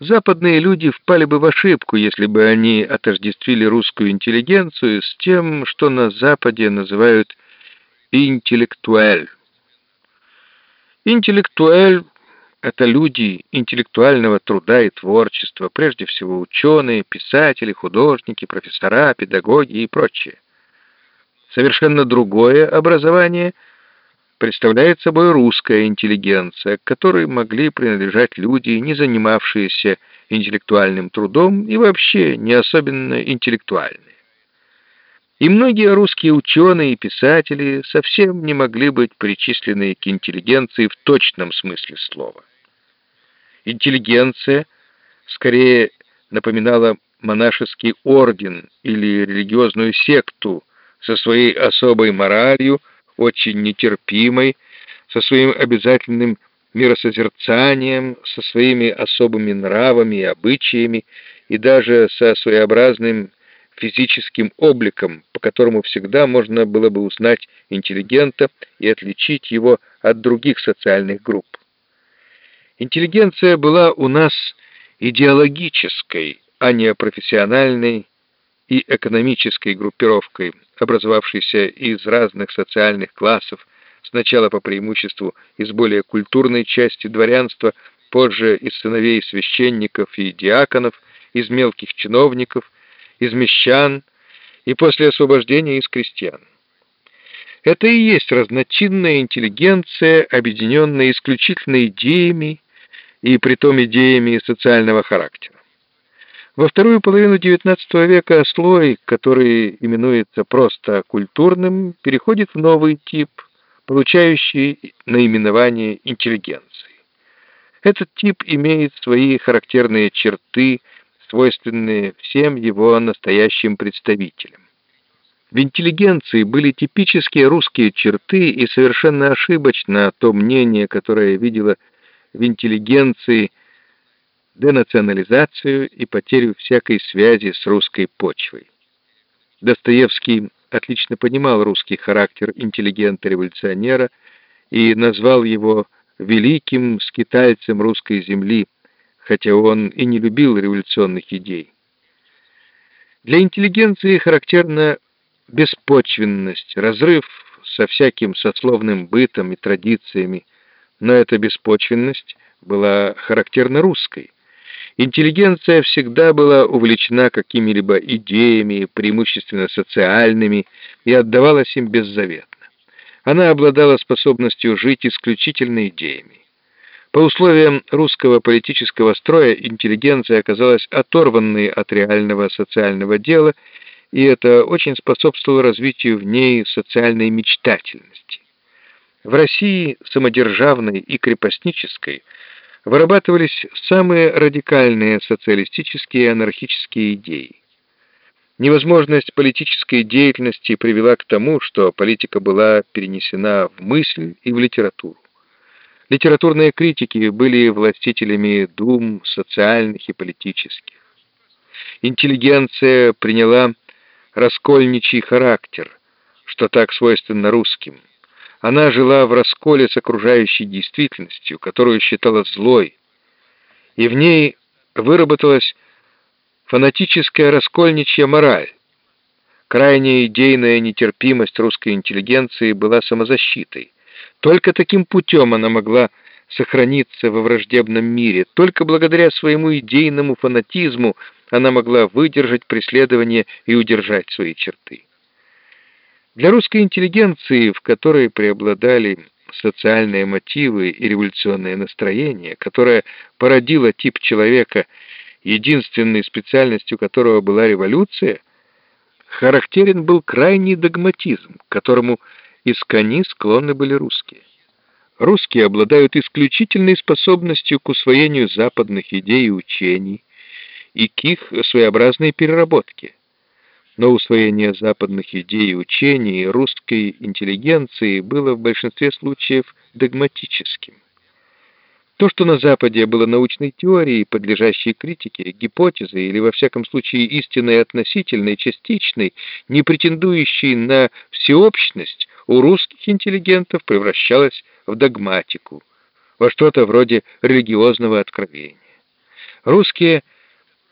Западные люди впали бы в ошибку, если бы они отождествили русскую интеллигенцию с тем, что на Западе называют интеллектуэль. Интеллектуэль — это люди интеллектуального труда и творчества, прежде всего ученые, писатели, художники, профессора, педагоги и прочее. Совершенно другое образование — представляет собой русская интеллигенция, к которой могли принадлежать люди, не занимавшиеся интеллектуальным трудом и вообще не особенно интеллектуальные. И многие русские ученые и писатели совсем не могли быть причислены к интеллигенции в точном смысле слова. Интеллигенция скорее напоминала монашеский орден или религиозную секту со своей особой моралью, очень нетерпимой, со своим обязательным миросозерцанием, со своими особыми нравами и обычаями, и даже со своеобразным физическим обликом, по которому всегда можно было бы узнать интеллигента и отличить его от других социальных групп. Интеллигенция была у нас идеологической, а не профессиональной и экономической группировкой, образовавшейся из разных социальных классов, сначала по преимуществу из более культурной части дворянства, позже из сыновей священников и диаконов, из мелких чиновников, из мещан и после освобождения из крестьян. Это и есть разночинная интеллигенция, объединенная исключительно идеями и притом идеями социального характера. Во вторую половину XIX века слой, который именуется просто культурным, переходит в новый тип, получающий наименование интеллигенции. Этот тип имеет свои характерные черты, свойственные всем его настоящим представителям. В интеллигенции были типические русские черты, и совершенно ошибочно то мнение, которое видело в интеллигенции – денационализацию и потерю всякой связи с русской почвой. Достоевский отлично понимал русский характер интеллигента-революционера и назвал его великим скитальцем русской земли, хотя он и не любил революционных идей. Для интеллигенции характерна беспочвенность, разрыв со всяким сословным бытом и традициями, но эта беспочвенность была характерна русской. Интеллигенция всегда была увлечена какими-либо идеями, преимущественно социальными, и отдавалась им беззаветно. Она обладала способностью жить исключительно идеями. По условиям русского политического строя интеллигенция оказалась оторванной от реального социального дела, и это очень способствовало развитию в ней социальной мечтательности. В России самодержавной и крепостнической – вырабатывались самые радикальные социалистические и анархические идеи. Невозможность политической деятельности привела к тому, что политика была перенесена в мысль и в литературу. Литературные критики были властителями дум социальных и политических. Интеллигенция приняла раскольничий характер, что так свойственно русским – она жила в расколе с окружающей действительностью, которую считала злой, и в ней выработалась фанатическая раскольничья мораль. Крайняя идейная нетерпимость русской интеллигенции была самозащитой. Только таким путем она могла сохраниться во враждебном мире. Только благодаря своему идейному фанатизму она могла выдержать преследование и удержать свои черты. Для русской интеллигенции, в которой преобладали социальные мотивы и революционное настроение, которое породило тип человека, единственной специальностью которого была революция, характерен был крайний догматизм, к которому искони склонны были русские. Русские обладают исключительной способностью к усвоению западных идей и учений и к их своеобразной переработке но усвоение западных идей и учений русской интеллигенции было в большинстве случаев догматическим. То, что на Западе было научной теорией, подлежащей критике, гипотезой или, во всяком случае, истинной относительной, частичной, не претендующей на всеобщность, у русских интеллигентов превращалось в догматику, во что-то вроде религиозного откровения. Русские